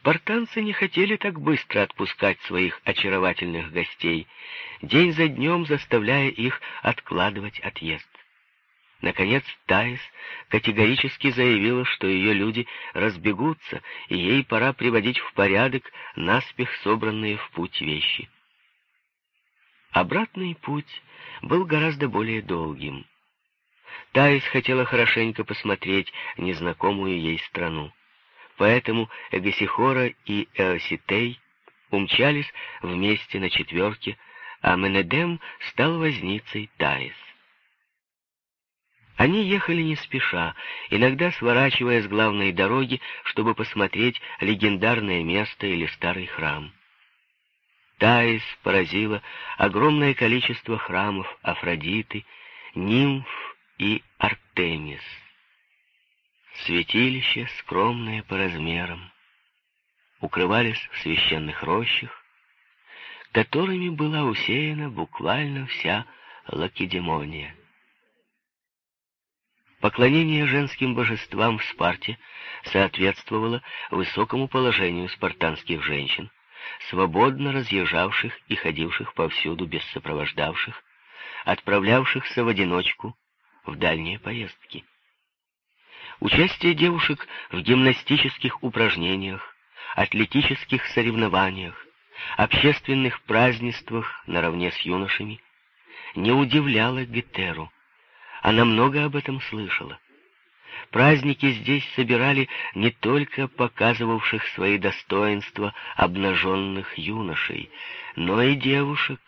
Спартанцы не хотели так быстро отпускать своих очаровательных гостей, день за днем заставляя их откладывать отъезд. Наконец Таис категорически заявила, что ее люди разбегутся, и ей пора приводить в порядок наспех собранные в путь вещи. Обратный путь был гораздо более долгим. Таис хотела хорошенько посмотреть незнакомую ей страну. Поэтому Эгосихора и Эоситей умчались вместе на четверке, а Менедем стал возницей Таис. Они ехали не спеша, иногда сворачивая с главной дороги, чтобы посмотреть легендарное место или старый храм. Таис поразило огромное количество храмов Афродиты, нимф и Артемис. Святилища, скромные по размерам, укрывались в священных рощах, которыми была усеяна буквально вся Лакедемония. Поклонение женским божествам в Спарте соответствовало высокому положению спартанских женщин, свободно разъезжавших и ходивших повсюду без сопровождавших, отправлявшихся в одиночку в дальние поездки. Участие девушек в гимнастических упражнениях, атлетических соревнованиях, общественных празднествах наравне с юношами не удивляло Гетеру. Она много об этом слышала. Праздники здесь собирали не только показывавших свои достоинства обнаженных юношей, но и девушек,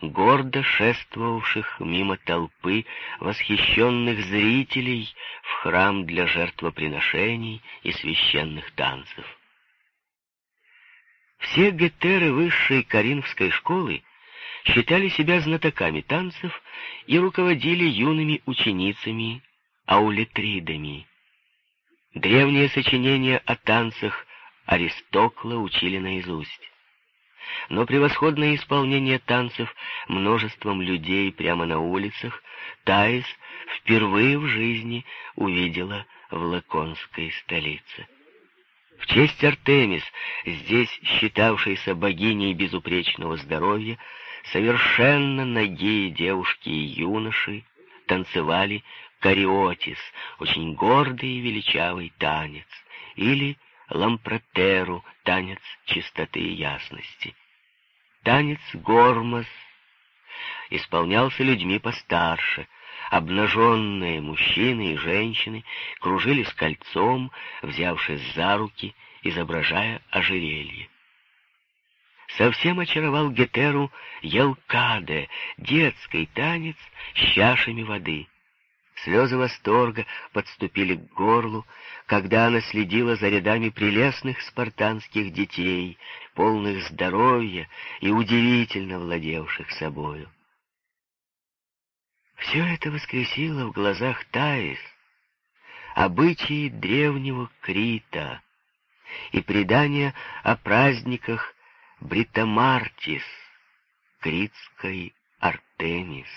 гордо шествовавших мимо толпы восхищенных зрителей в храм для жертвоприношений и священных танцев. Все гетеры высшей Каринфской школы считали себя знатоками танцев и руководили юными ученицами, аулетридами. Древние сочинения о танцах Аристокла учили наизусть но превосходное исполнение танцев множеством людей прямо на улицах Таис впервые в жизни увидела в Лаконской столице. В честь Артемис, здесь считавшейся богиней безупречного здоровья, совершенно нагие девушки и юноши танцевали кариотис, очень гордый и величавый танец, или лампротеру, танец чистоты и ясности. Танец гормос исполнялся людьми постарше. Обнаженные мужчины и женщины кружились кольцом, взявшись за руки, изображая ожерелье. Совсем очаровал Гетеру Елкаде, детский танец с чашами воды. Слезы восторга подступили к горлу, когда она следила за рядами прелестных спартанских детей, полных здоровья и удивительно владевших собою. Все это воскресило в глазах Таис обычаи древнего Крита и предания о праздниках Бритомартис, критской Артемис.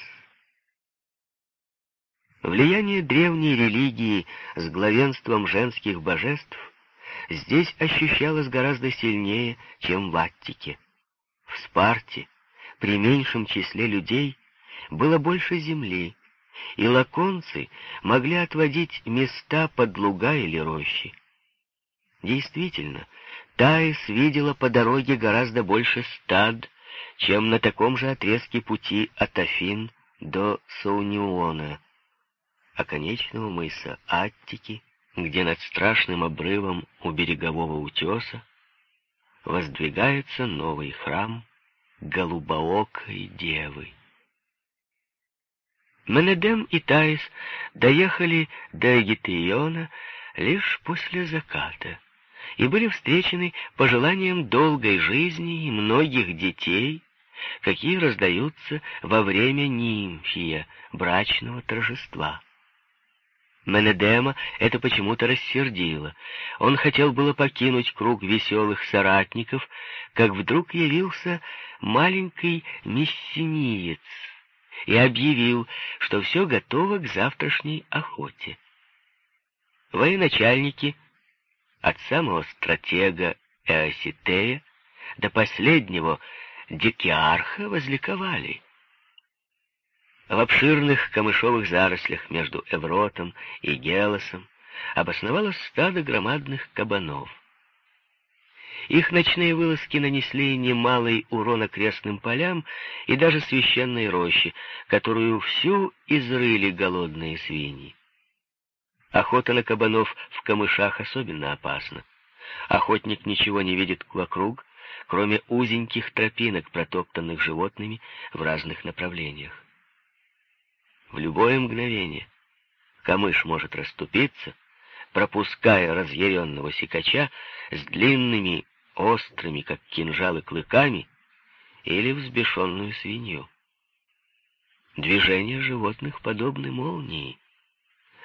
Влияние древней религии с главенством женских божеств здесь ощущалось гораздо сильнее, чем в Аттике. В Спарте при меньшем числе людей было больше земли, и лаконцы могли отводить места под луга или рощи. Действительно, Таис видела по дороге гораздо больше стад, чем на таком же отрезке пути от Афин до Сауниона — оконечного мыса Аттики, где над страшным обрывом у берегового утеса воздвигается новый храм голубоокой девы. Менедем и Таис доехали до Эгитиона лишь после заката и были встречены пожеланием долгой жизни и многих детей, какие раздаются во время нимфия, брачного торжества. Менедема это почему-то рассердило. Он хотел было покинуть круг веселых соратников, как вдруг явился маленький миссиниец и объявил, что все готово к завтрашней охоте. Военачальники, от самого стратега Эоситея до последнего Дикиарха возликовали. В обширных камышовых зарослях между Эвротом и Гелосом обосновалось стадо громадных кабанов. Их ночные вылазки нанесли немалый урон окрестным полям и даже священной роще, которую всю изрыли голодные свиньи. Охота на кабанов в камышах особенно опасна. Охотник ничего не видит вокруг, кроме узеньких тропинок, протоптанных животными в разных направлениях. В любое мгновение камыш может расступиться, пропуская разъяренного сикача с длинными, острыми, как кинжалы, клыками или взбешенную свинью. Движения животных подобны молнии.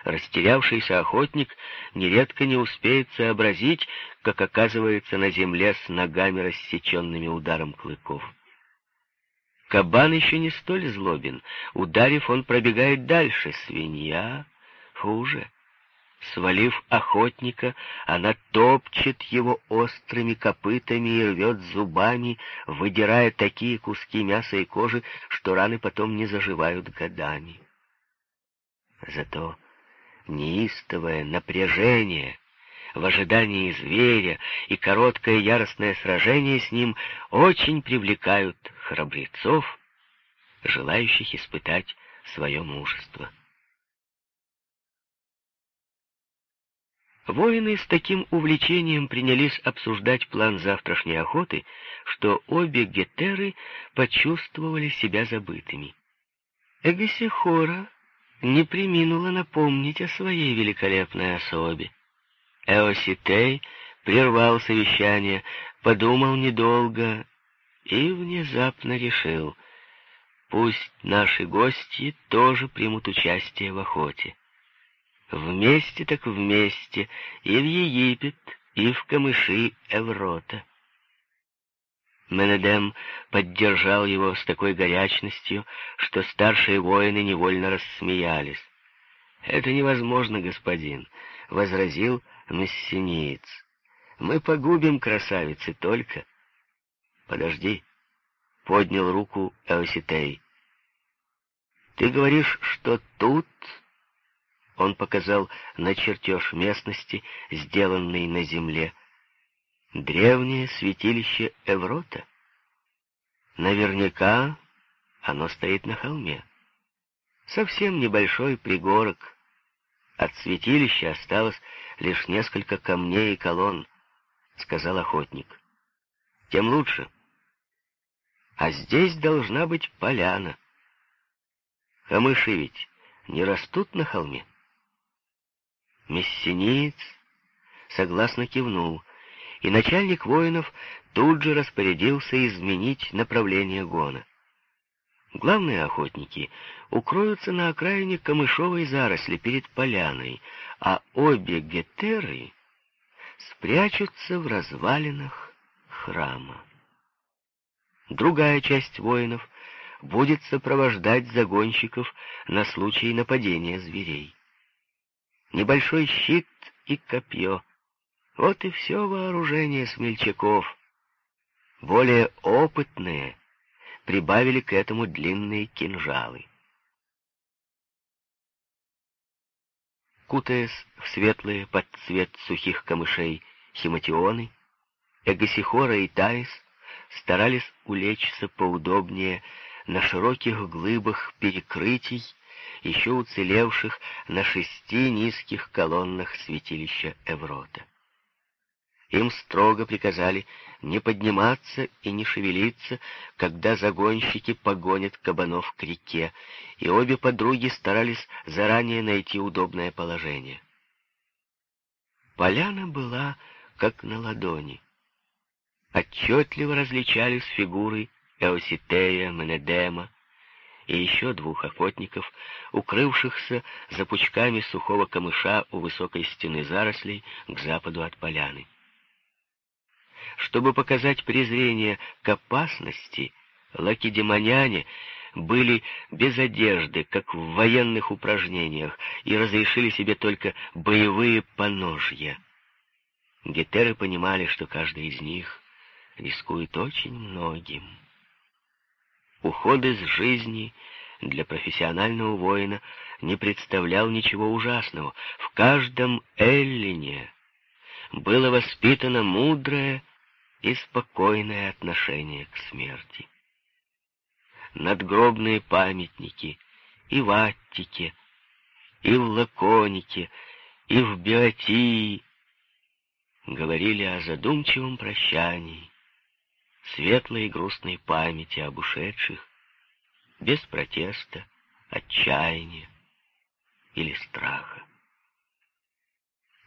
Растерявшийся охотник нередко не успеет сообразить, как оказывается на земле с ногами, рассеченными ударом клыков. Кабан еще не столь злобен. Ударив, он пробегает дальше. Свинья хуже. Свалив охотника, она топчет его острыми копытами и рвет зубами, выдирая такие куски мяса и кожи, что раны потом не заживают годами. Зато неистовое напряжение в ожидании зверя и короткое яростное сражение с ним очень привлекают храбрецов, желающих испытать свое мужество. Воины с таким увлечением принялись обсуждать план завтрашней охоты, что обе гетеры почувствовали себя забытыми. Эгосихора не приминула напомнить о своей великолепной особе. Эоситей прервал совещание, подумал недолго и внезапно решил, пусть наши гости тоже примут участие в охоте. Вместе так вместе, и в Египет, и в камыши Эврота. Менедем поддержал его с такой горячностью, что старшие воины невольно рассмеялись. «Это невозможно, господин», — возразил мессиниец. «Мы погубим красавицы только...» «Подожди», — поднял руку Эоситей. «Ты говоришь, что тут...» Он показал на чертеж местности, сделанный на земле, — древнее святилище Эврота. Наверняка оно стоит на холме. Совсем небольшой пригорок. От святилища осталось лишь несколько камней и колонн, сказал охотник. Тем лучше. А здесь должна быть поляна. Камыши ведь не растут на холме. Мессиниец согласно кивнул — и начальник воинов тут же распорядился изменить направление гона. Главные охотники укроются на окраине камышовой заросли перед поляной, а обе гетеры спрячутся в развалинах храма. Другая часть воинов будет сопровождать загонщиков на случай нападения зверей. Небольшой щит и копье — вот и все вооружение смельчаков. Более опытные прибавили к этому длинные кинжалы. Кутаясь в светлые под цвет сухих камышей химатионы, Эгосихора и Таис старались улечься поудобнее на широких глыбах перекрытий, еще уцелевших на шести низких колоннах святилища Эврота. Им строго приказали не подниматься и не шевелиться, когда загонщики погонят кабанов к реке, и обе подруги старались заранее найти удобное положение. Поляна была как на ладони. Отчетливо различались фигуры Эоситея, Менедема и еще двух охотников, укрывшихся за пучками сухого камыша у высокой стены зарослей к западу от поляны. Чтобы показать презрение к опасности, лакедемоняне были без одежды, как в военных упражнениях, и разрешили себе только боевые поножья. гетеры понимали, что каждый из них рискует очень многим. Уход из жизни для профессионального воина не представлял ничего ужасного. В каждом эллине было воспитано мудрое и спокойное отношение к смерти. Надгробные памятники и в Аттике, и в Лаконике, и в Биотии говорили о задумчивом прощании, светлой и грустной памяти об ушедших, без протеста, отчаяния или страха.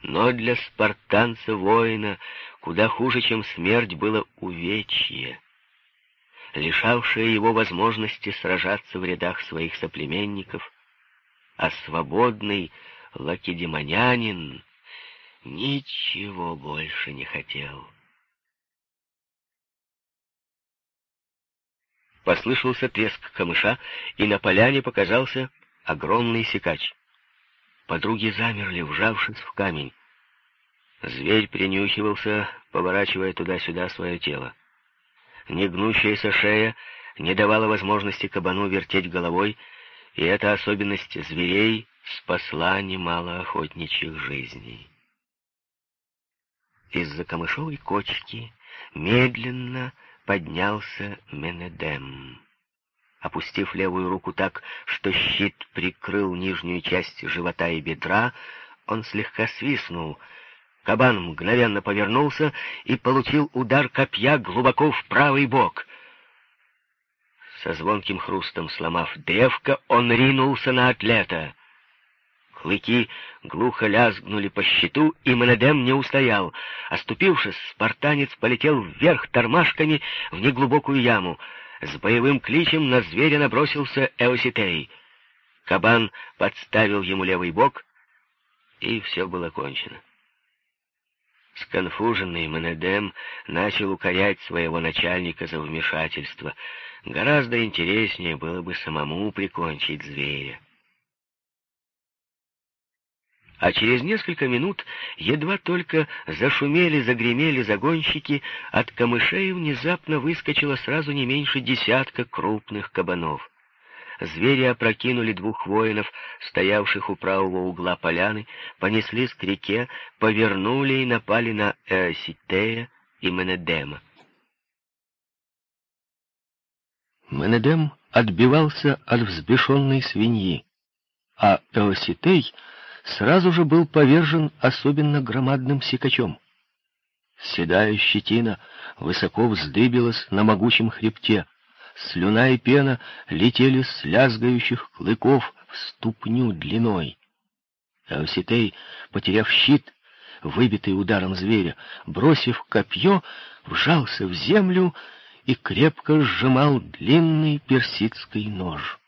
Но для спартанца-воина куда хуже, чем смерть, было увечье, лишавшее его возможности сражаться в рядах своих соплеменников, а свободный лакедемонянин ничего больше не хотел. Послышался треск камыша, и на поляне показался огромный секач. Подруги замерли, вжавшись в камень. Зверь принюхивался, поворачивая туда-сюда свое тело. Негнущаяся шея не давала возможности кабану вертеть головой, и эта особенность зверей спасла немало охотничьих жизней. Из-за камышовой кочки медленно поднялся Менедем. Опустив левую руку так, что щит прикрыл нижнюю часть живота и бедра, он слегка свистнул. Кабан мгновенно повернулся и получил удар копья глубоко в правый бок. Со звонким хрустом сломав древко, он ринулся на атлета. Клыки глухо лязгнули по щиту, и Менедем не устоял. Оступившись, спартанец полетел вверх тормашками в неглубокую яму. С боевым кличем на зверя набросился Эоситей. Кабан подставил ему левый бок, и все было кончено. Сконфуженный Менедем начал укорять своего начальника за вмешательство. Гораздо интереснее было бы самому прикончить зверя. А через несколько минут едва только зашумели, загремели загонщики, от камышей внезапно выскочило сразу не меньше десятка крупных кабанов. Звери опрокинули двух воинов, стоявших у правого угла поляны, понеслись к реке, повернули и напали на Эоситея и Менедема. Менедем отбивался от взбешенной свиньи, а Эоситей сразу же был повержен особенно громадным сикачом. Седая щетина высоко вздыбилась на могучем хребте, слюна и пена летели с лязгающих клыков в ступню длиной. Ауситей, потеряв щит, выбитый ударом зверя, бросив копье, вжался в землю и крепко сжимал длинный персидский нож.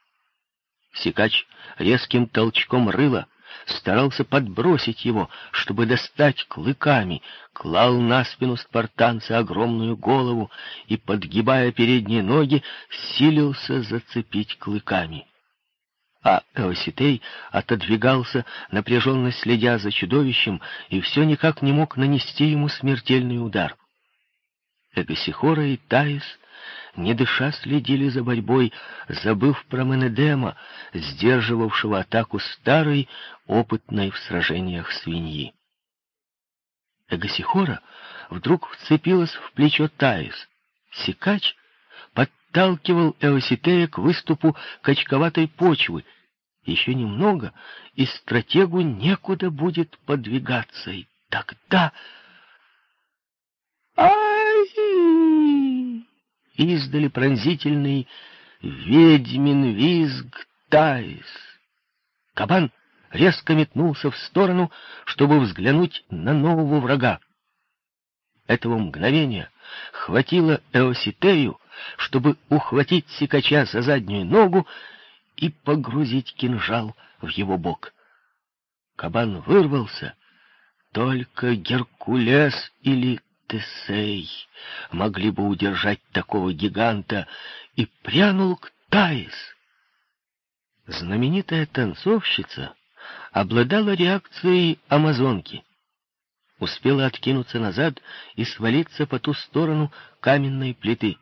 Сикач резким толчком рыла старался подбросить его, чтобы достать клыками, клал на спину спартанца огромную голову и, подгибая передние ноги, силился зацепить клыками. А Эоситей отодвигался, напряженно следя за чудовищем, и все никак не мог нанести ему смертельный удар. Эгосихора и Таис не дыша следили за борьбой, забыв про Менедема, сдерживавшего атаку старой, опытной в сражениях свиньи. Эгосихора вдруг вцепилась в плечо Таис. Сикач подталкивал Эоситея к выступу качковатой почвы. Еще немного, и стратегу некуда будет подвигаться, и тогда... Ай! Издали пронзительный ведьмин визг Таис. Кабан резко метнулся в сторону, чтобы взглянуть на нового врага. Этого мгновения хватило Эоситею, чтобы ухватить сикача за заднюю ногу и погрузить кинжал в его бок. Кабан вырвался, только Геркулес или Тесей могли бы удержать такого гиганта, и прянул к Таис. Знаменитая танцовщица обладала реакцией амазонки. успела откинуться назад и свалиться по ту сторону каменной плиты.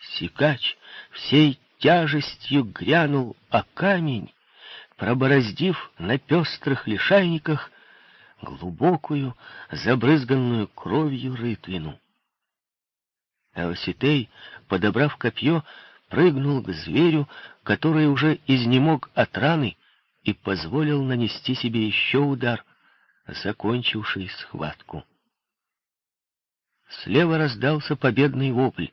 Сикач всей тяжестью грянул о камень, пробороздив на пестрых лишайниках глубокую, забрызганную кровью рытвину. Аоситей, подобрав копье, прыгнул к зверю, который уже изнемог от раны, и позволил нанести себе еще удар, закончивший схватку. Слева раздался победный вопль.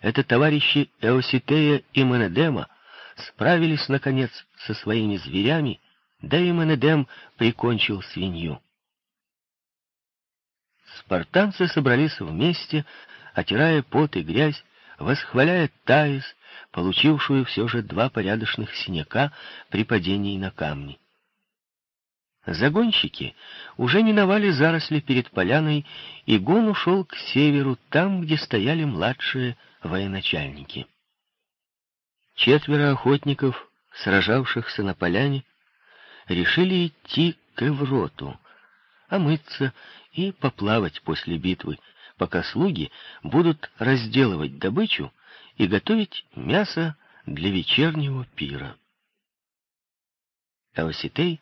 Это товарищи Эоситея и Менедема справились, наконец, со своими зверями, да и Менедем прикончил свинью. Спартанцы собрались вместе, отирая пот и грязь, восхваляя Таис, получившую все же два порядочных синяка при падении на камни. Загонщики уже миновали заросли перед поляной, и гон ушел к северу, там, где стояли младшие военачальники. Четверо охотников, сражавшихся на поляне, решили идти к Эвроту, омыться и поплавать после битвы, пока слуги будут разделывать добычу и готовить мясо для вечернего пира. Аоситей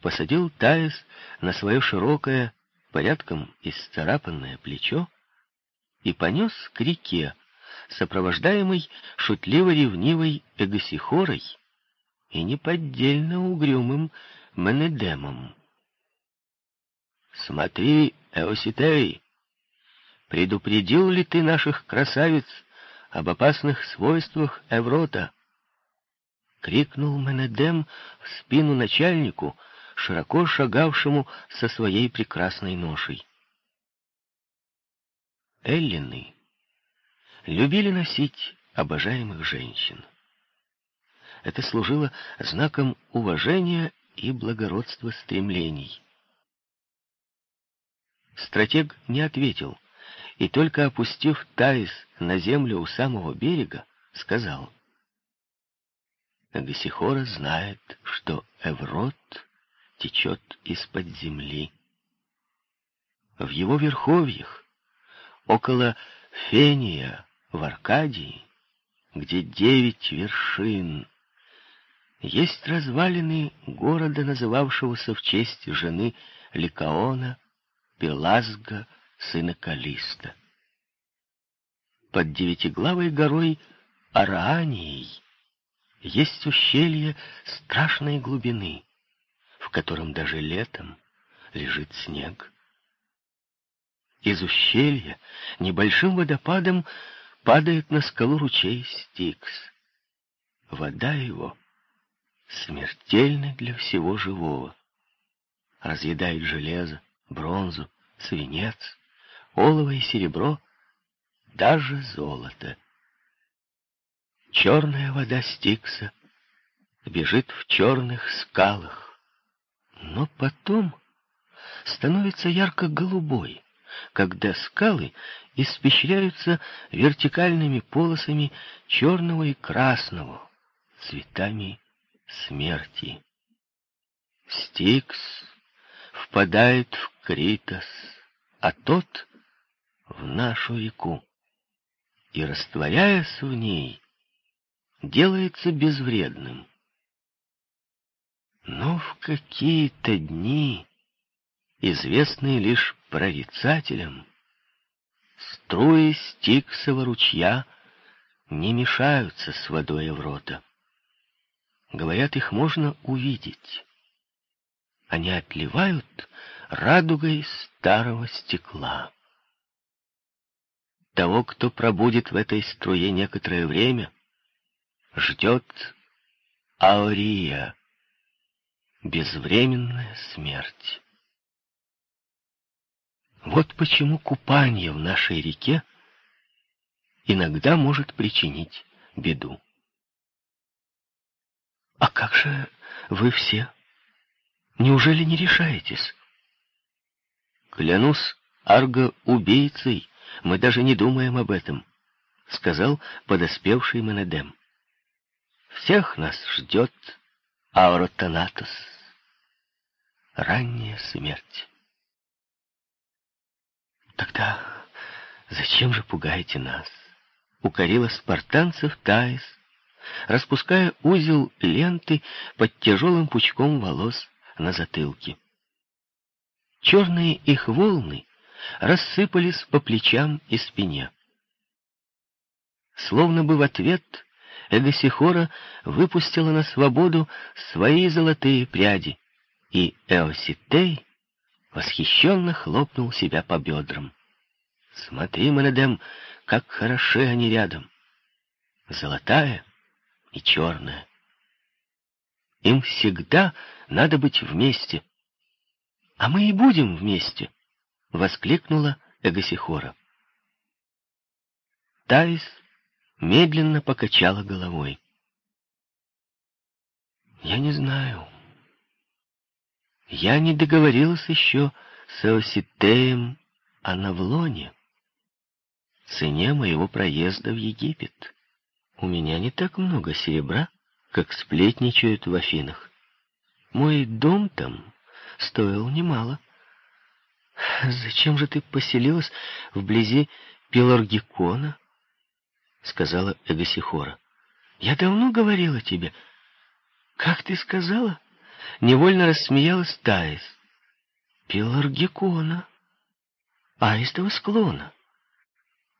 посадил Таис на свое широкое, порядком исцарапанное плечо и понес к реке, сопровождаемый шутливо-ревнивой Эгосихорой и неподдельно угрюмым Менедемом. «Смотри, Эоситей, предупредил ли ты наших красавиц об опасных свойствах Эврота?» — крикнул Менедем в спину начальнику, широко шагавшему со своей прекрасной ношей. Эллины любили носить обожаемых женщин. Это служило знаком уважения и благородства стремлений. Стратег не ответил, и только опустив Таис на землю у самого берега, сказал. Гасихора знает, что Эврот течет из-под земли. В его верховьях, около Фения, в Аркадии, где девять вершин, есть развалины города, называвшегося в честь жены Ликаона, Пелазга, сына Калиста. Под девятиглавой горой Араанией есть ущелье страшной глубины, в котором даже летом лежит снег. Из ущелья небольшим водопадом падает на скалу ручей Стикс. Вода его смертельна для всего живого. Разъедает железо, бронзу, свинец, олово и серебро, даже золото. Черная вода Стикса бежит в черных скалах, но потом становится ярко-голубой, когда скалы испещряются вертикальными полосами черного и красного, цветами смерти. Стикс впадает в Критос, а тот — в нашу реку, и, растворяясь в ней, делается безвредным. Но в какие-то дни, известные лишь прорицателям, струи Стиксова ручья не мешаются с водой Еврота. Говорят, их можно увидеть. Они отливают радугой старого стекла. Того, кто пробудет в этой струе некоторое время, ждет Аурия, безвременная смерть. Вот почему купание в нашей реке иногда может причинить беду. А как же вы все? Неужели не решаетесь? Клянусь арго-убийцей, мы даже не думаем об этом, сказал подоспевший Менедем. Всех нас ждет Ауротанатос, ранняя смерть. Тогда зачем же пугаете нас? Укорила спартанцев Таис, распуская узел ленты под тяжелым пучком волос на затылке. Черные их волны рассыпались по плечам и спине. Словно бы в ответ Эгосихора выпустила на свободу свои золотые пряди, и Эоситей восхищенно хлопнул себя по бедрам. «Смотри, Монедем, как хороши они рядом! Золотая и черная. Им всегда надо быть вместе. А мы и будем вместе!» — воскликнула Эгосихора. Таис медленно покачала головой. «Я не знаю. Я не договорилась еще с Эоситеем о Навлоне, цене моего проезда в Египет. У меня не так много серебра, как сплетничают в Афинах. Мой дом там стоил немало. «Зачем же ты поселилась вблизи Пеларгикона?» — сказала Эгосихора. «Я давно говорила тебе. Как ты сказала?» Невольно рассмеялась Таис. «Пеларгикона, аистого склона.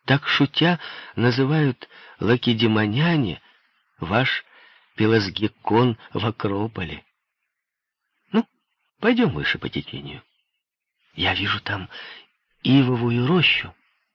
Так, шутя, называют лакедемоняне ваш пелазгикон в Акрополе. Пойдем выше по течению». Я вижу там ивовую рощу.